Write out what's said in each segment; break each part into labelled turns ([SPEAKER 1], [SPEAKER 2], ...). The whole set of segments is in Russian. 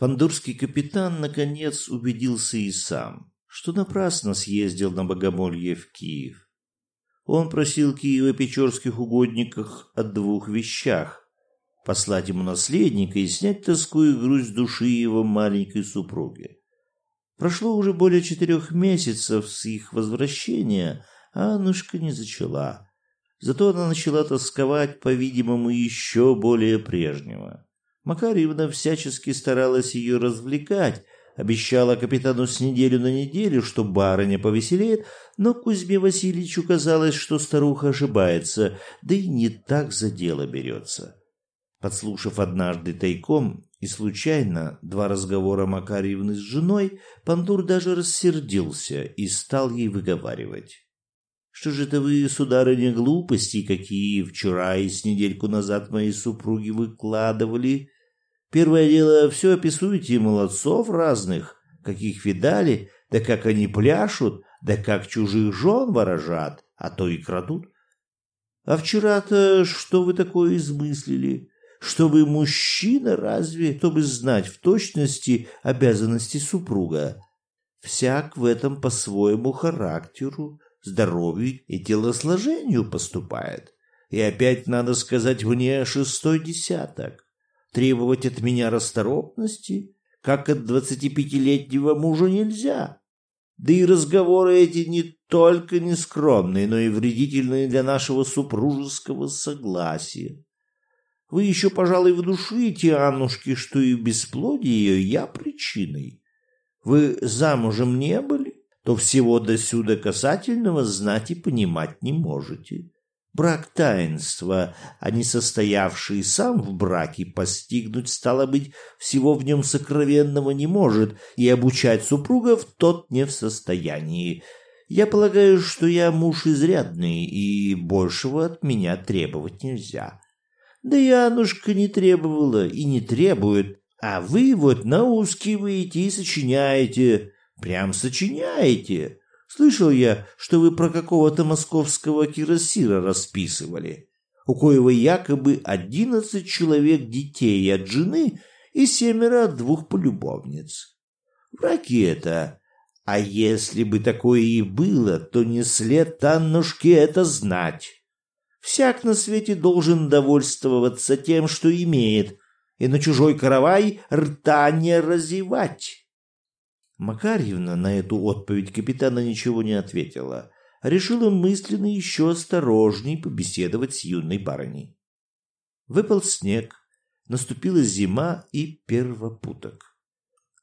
[SPEAKER 1] Пандурский капитан наконец убедился и сам, что напрасно съездил на богомолье в Киев. Он просил Киева-Печорских угодниках о двух вещах – послать ему наследника и снять тоску и грусть души его маленькой супруги. Прошло уже более четырех месяцев с их возвращения, а Аннушка не зачала. Зато она начала тосковать, по-видимому, еще более прежнего. Макарьевна всячески старалась ее развлекать, обещала капитану с неделю на неделю, что барыня повеселеет, но Кузьме Васильевичу казалось, что старуха ошибается, да и не так за дело берется. Подслушав однажды тайком и случайно два разговора Макарьевны с женой, Пантур даже рассердился и стал ей выговаривать. «Что же это вы, сударыня, глупости какие вчера и с недельку назад моей супруги выкладывали? Первое дело, все описуете молодцов разных, каких видали, да как они пляшут, да как чужих жен ворожат, а то и крадут. А вчера-то что вы такое измыслили? чтобы мужчина разве, чтобы знать в точности обязанности супруга. Всяк в этом по своему характеру, здоровью и телосложению поступает. И опять надо сказать мне шестой десяток. Требовать от меня расторопности, как от двадцатипятилетнего мужа нельзя. Да и разговоры эти не только нескромные, но и вредительные для нашего супружеского согласия. Вы еще, пожалуй, внушите Аннушке, что и бесплодие я причиной. Вы замужем не были, то всего до сюда касательного знать и понимать не можете. Брак таинства, а не состоявший сам в браке, постигнуть, стало быть, всего в нем сокровенного не может, и обучать супругов тот не в состоянии. Я полагаю, что я муж изрядный, и большего от меня требовать нельзя. Да и Анушка не требовала и не требует, а вы вот наускиваете и сочиняете, прям сочиняете. Слышал я, что вы про какого-то московского кирасира расписывали, у коего якобы одиннадцать человек детей от жены и семеро от двух полюбовниц. Враки это. А если бы такое и было, то не след Аннушке это знать. Всяк на свете должен довольствоваться тем, что имеет, и на чужой каравай рта не разевать. Макарьевна на эту отповедь капитана ничего не ответила. Решила мысленно еще осторожней побеседовать с юной барыней. Выпал снег, наступила зима и первопуток.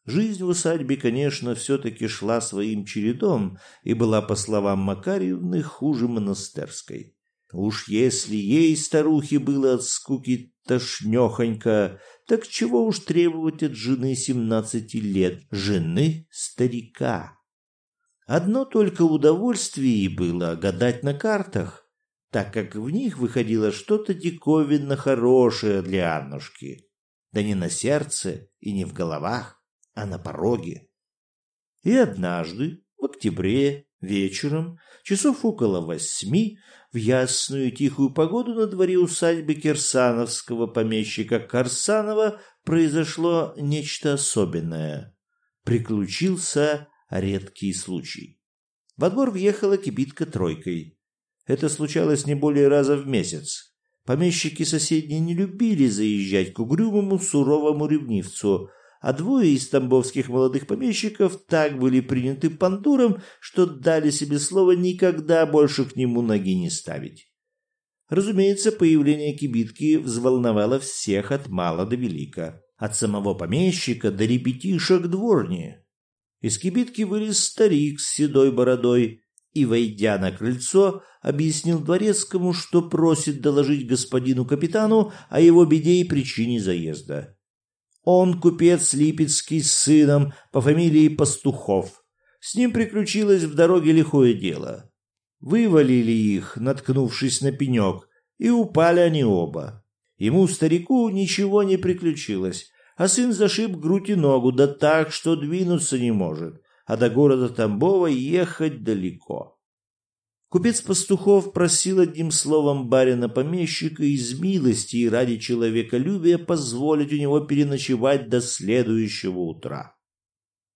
[SPEAKER 1] Жизнь в усадьбе, конечно, все-таки шла своим чередом и была, по словам Макарьевны, хуже монастырской. Уж если ей, старухе, было от скуки тошнехонько, так чего уж требовать от жены семнадцати лет, жены старика. Одно только удовольствие ей было гадать на картах, так как в них выходило что-то диковинно хорошее для Аннушки. Да не на сердце и не в головах, а на пороге. И однажды, в октябре, вечером, часов около восьми, в ясную тихую погоду на дворе усадьбы кирсановского помещика Корсанова произошло нечто особенное. Приключился редкий случай. Во двор въехала кибитка тройкой. Это случалось не более раза в месяц. Помещики соседние не любили заезжать к угрюмому суровому ревнивцу, а двое из тамбовских молодых помещиков так были приняты пандуром, что дали себе слово никогда больше к нему ноги не ставить. Разумеется, появление кибитки взволновало всех от мала до велика, от самого помещика до ребятишек дворни. Из кибитки вылез старик с седой бородой и, войдя на крыльцо, объяснил дворецкому, что просит доложить господину капитану о его беде и причине заезда. Он купец Липецкий с сыном по фамилии Пастухов. С ним приключилось в дороге лихое дело. Вывалили их, наткнувшись на пенек, и упали они оба. Ему, старику, ничего не приключилось, а сын зашиб грудь и ногу, да так, что двинуться не может, а до города Тамбова ехать далеко. Купец Пастухов просил одним словом барина-помещика из милости и ради человеколюбия позволить у него переночевать до следующего утра.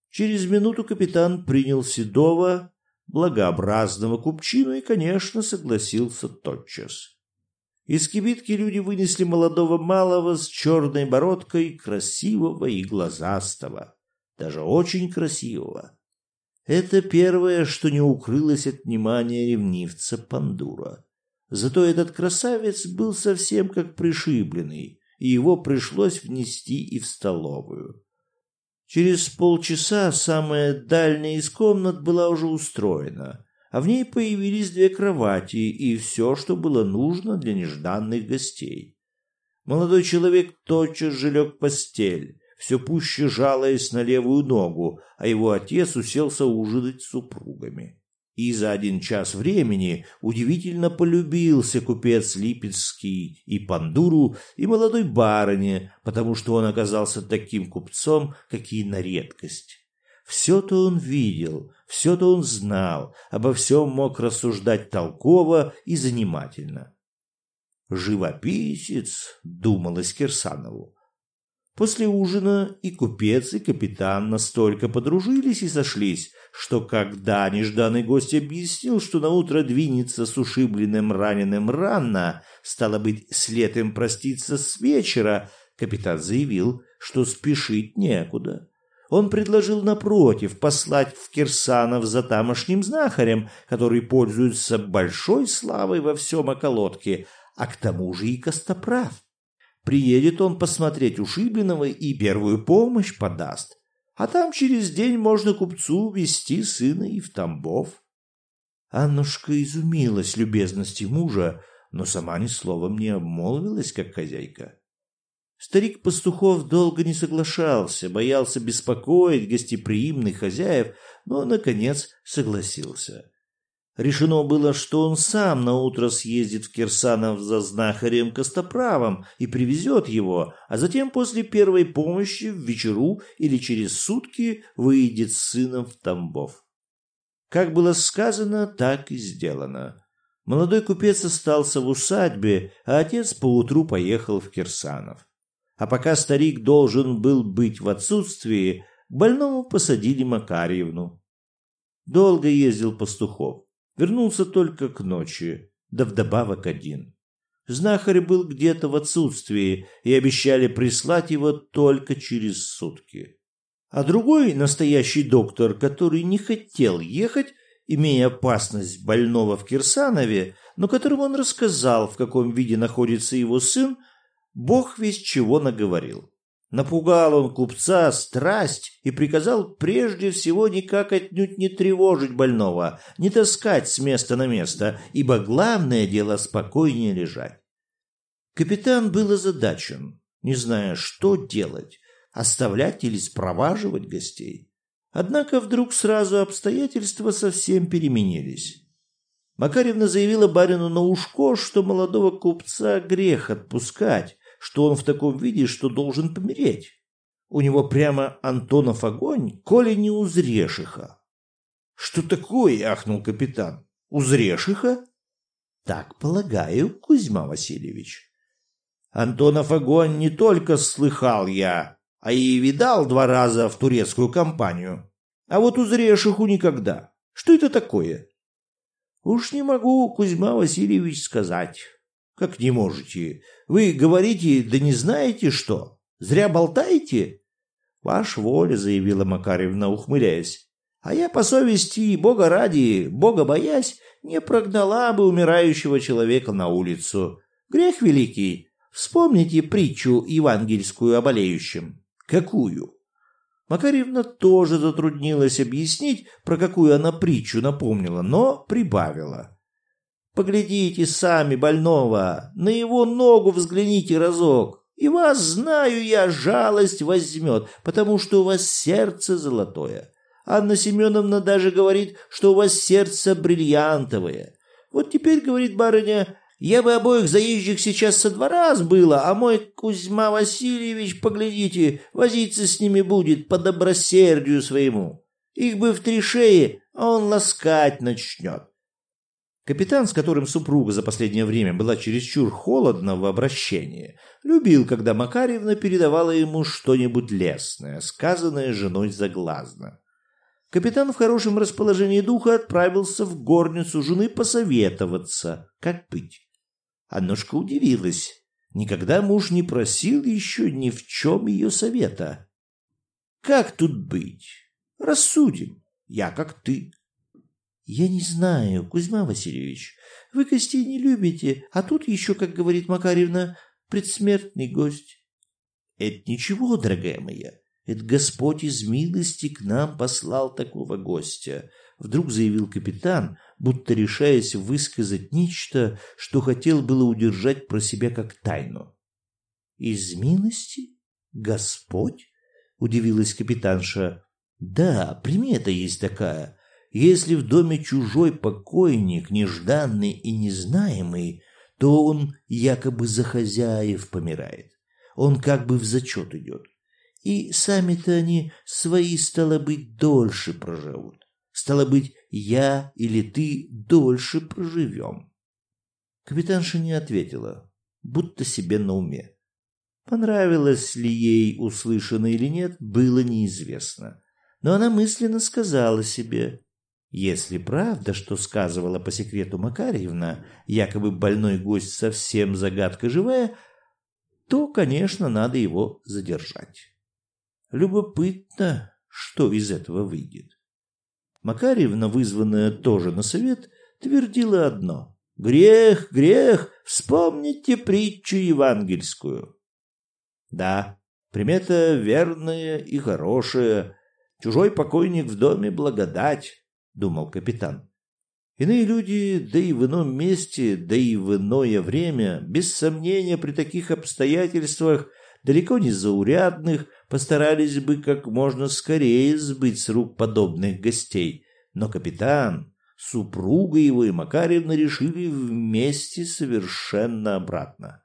[SPEAKER 1] Через минуту капитан принял седого, благообразного купчину и, конечно, согласился тотчас. Из кибитки люди вынесли молодого малого с черной бородкой, красивого и глазастого, даже очень красивого. Это первое, что не укрылось от внимания ревнивца Пандура. Зато этот красавец был совсем как пришибленный, и его пришлось внести и в столовую. Через полчаса самая дальняя из комнат была уже устроена, а в ней появились две кровати и все, что было нужно для нежданных гостей. Молодой человек тотчас же лег в постель, все пуще жалаясь на левую ногу, а его отец уселся ужинать с супругами. И за один час времени удивительно полюбился купец Липецкий и Пандуру, и молодой барыне, потому что он оказался таким купцом, какие на редкость. Все-то он видел, все-то он знал, обо всем мог рассуждать толково и занимательно. «Живописец», — думалось Кирсанову, После ужина и купец, и капитан настолько подружились и сошлись, что когда нежданный гость объяснил, что на утро двинется с ушибленным раненым рано, стало быть, след им проститься с вечера, капитан заявил, что спешить некуда. Он предложил, напротив, послать в Кирсанов за тамошним знахарем, который пользуется большой славой во всем околотке, а к тому же и костоправ. Приедет он посмотреть ушибленного и первую помощь подаст. А там через день можно купцу вести сына и в Тамбов. Аннушка изумилась любезности мужа, но сама ни словом не обмолвилась, как хозяйка. Старик Пастухов долго не соглашался, боялся беспокоить гостеприимных хозяев, но, наконец, согласился. Решено было, что он сам на утро съездит в Кирсанов за знахарем Костоправом и привезет его, а затем после первой помощи в вечеру или через сутки выйдет с сыном в Тамбов. Как было сказано, так и сделано. Молодой купец остался в усадьбе, а отец поутру поехал в Кирсанов. А пока старик должен был быть в отсутствии, больному посадили Макарьевну. Долго ездил пастухов. Вернулся только к ночи, да вдобавок один. Знахарь был где-то в отсутствии и обещали прислать его только через сутки. А другой, настоящий доктор, который не хотел ехать, имея опасность больного в Кирсанове, но которому он рассказал, в каком виде находится его сын, бог весь чего наговорил. Напугал он купца страсть и приказал прежде всего никак отнюдь не тревожить больного, не таскать с места на место, ибо главное дело спокойнее лежать. Капитан был озадачен, не зная, что делать, оставлять или спроваживать гостей. Однако вдруг сразу обстоятельства совсем переменились. Макаревна заявила барину на ушко, что молодого купца грех отпускать, что он в таком виде, что должен помереть. У него прямо Антонов огонь, коли не узрешь. Что такое? ахнул капитан. Узрешь? Так полагаю, Кузьма Васильевич. Антонов огонь не только слыхал я, а и видал два раза в турецкую компанию. А вот узрешь никогда. Что это такое? Уж не могу, Кузьма Васильевич, сказать. Как не можете? Вы говорите, да не знаете что? Зря болтаете? Ваш воля, заявила Макаревна, ухмыляясь. А я по совести и Бога ради, Бога боясь, не прогнала бы умирающего человека на улицу. Грех великий. Вспомните притчу евангельскую о болеющем. Какую? Макаревна тоже затруднилась объяснить, про какую она притчу напомнила, но прибавила. Поглядите сами больного, на его ногу взгляните разок, и вас, знаю я, жалость возьмет, потому что у вас сердце золотое. Анна Семеновна даже говорит, что у вас сердце бриллиантовое. Вот теперь, говорит барыня, я бы обоих заезжих сейчас со двора сбыла, а мой Кузьма Васильевич, поглядите, возиться с ними будет по добросердию своему. Их бы в три шеи, а он ласкать начнет. Капитан, с которым супруга за последнее время была чересчур холодна в обращении, любил, когда Макарьевна передавала ему что-нибудь лестное, сказанное женой заглазно. Капитан в хорошем расположении духа отправился в горницу жены посоветоваться, как быть. Аннушка удивилась. Никогда муж не просил еще ни в чем ее совета. «Как тут быть? Рассудим. Я как ты. «Я не знаю, Кузьма Васильевич. Вы гостей не любите, а тут еще, как говорит Макарьевна, предсмертный гость». «Это ничего, дорогая моя. Это Господь из милости к нам послал такого гостя», — вдруг заявил капитан, будто решаясь высказать нечто, что хотел было удержать про себя как тайну. «Из милости? Господь?» — удивилась капитанша. «Да, примета есть такая. Если в доме чужой покойник, нежданный и незнаемый, то он якобы за хозяев помирает. Он как бы в зачет идет. И сами-то они свои, стало быть, дольше проживут. Стало быть, я или ты дольше проживем. Капитанша не ответила, будто себе на уме. Понравилось ли ей услышанное или нет, было неизвестно. Но она мысленно сказала себе, если правда, что сказывала по секрету Макарьевна, якобы больной гость совсем загадка живая, то, конечно, надо его задержать. Любопытно, что из этого выйдет. Макарьевна, вызванная тоже на совет, твердила одно. «Грех, грех, вспомните притчу евангельскую». Да, примета верная и хорошая. Чужой покойник в доме благодать. — думал капитан. Иные люди, да и в ином месте, да и в иное время, без сомнения при таких обстоятельствах, далеко не заурядных, постарались бы как можно скорее сбыть с рук подобных гостей. Но капитан, супруга его и Макаревна решили вместе совершенно обратно.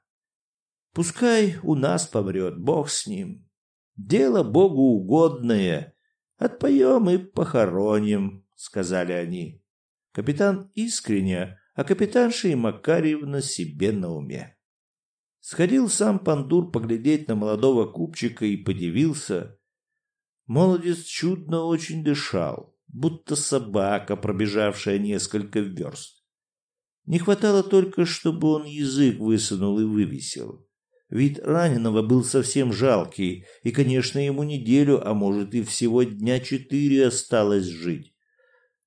[SPEAKER 1] Пускай у нас помрет, Бог с ним. Дело Богу угодное. Отпоем и похороним сказали они. Капитан искренне, а капитанша и Макарьевна себе на уме. Сходил сам Пандур поглядеть на молодого купчика и подивился. Молодец чудно очень дышал, будто собака, пробежавшая несколько верст. Не хватало только, чтобы он язык высунул и вывесил. Вид раненого был совсем жалкий, и, конечно, ему неделю, а может и всего дня четыре осталось жить.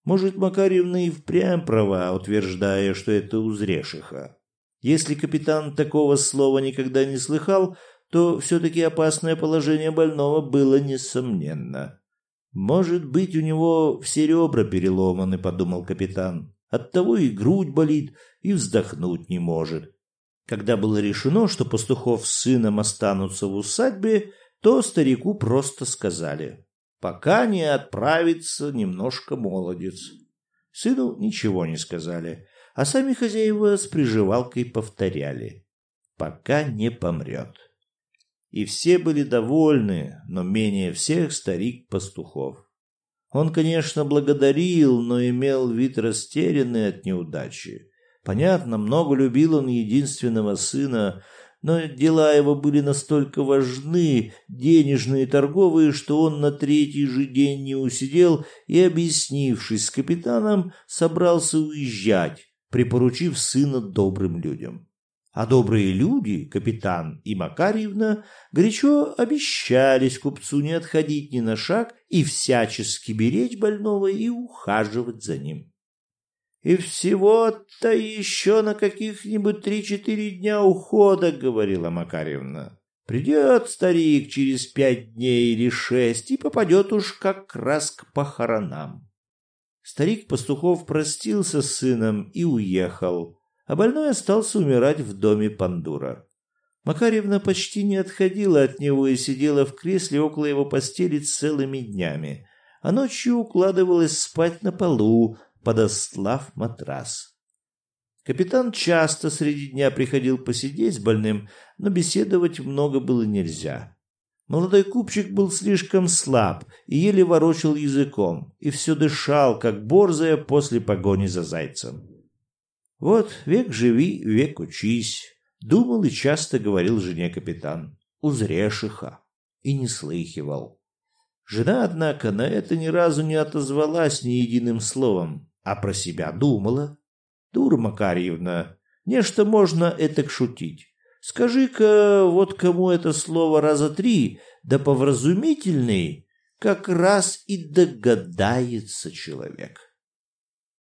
[SPEAKER 1] Может, Макарьевна и впрямь права, утверждая, что это узрешиха. Если капитан такого слова никогда не слыхал, то все-таки опасное положение больного было несомненно. «Может быть, у него все ребра переломаны», — подумал капитан. «Оттого и грудь болит, и вздохнуть не может». Когда было решено, что пастухов с сыном останутся в усадьбе, то старику просто сказали пока не отправится немножко молодец. Сыну ничего не сказали, а сами хозяева с приживалкой повторяли. Пока не помрет. И все были довольны, но менее всех старик Пастухов. Он, конечно, благодарил, но имел вид растерянный от неудачи. Понятно, много любил он единственного сына, но дела его были настолько важны, денежные и торговые, что он на третий же день не усидел и, объяснившись с капитаном, собрался уезжать, припоручив сына добрым людям. А добрые люди, капитан и Макарьевна, горячо обещались купцу не отходить ни на шаг и всячески беречь больного и ухаживать за ним. И всего-то еще на каких-нибудь три-четыре дня ухода, говорила Макаревна. Придет старик через пять дней или шесть и попадет уж как раз к похоронам. Старик Пастухов простился с сыном и уехал, а больной остался умирать в доме Пандура. Макаревна почти не отходила от него и сидела в кресле около его постели целыми днями, а ночью укладывалась спать на полу, подослав матрас. Капитан часто среди дня приходил посидеть с больным, но беседовать много было нельзя. Молодой купчик был слишком слаб и еле ворочал языком, и все дышал, как борзая после погони за зайцем. Вот век живи, век учись, думал и часто говорил жене капитан. Узрешь иха. И не слыхивал. Жена, однако, на это ни разу не отозвалась ни единым словом, а про себя думала. Дура Макарьевна, нечто можно этак шутить. Скажи-ка, вот кому это слово раза три, да повразумительный, как раз и догадается человек.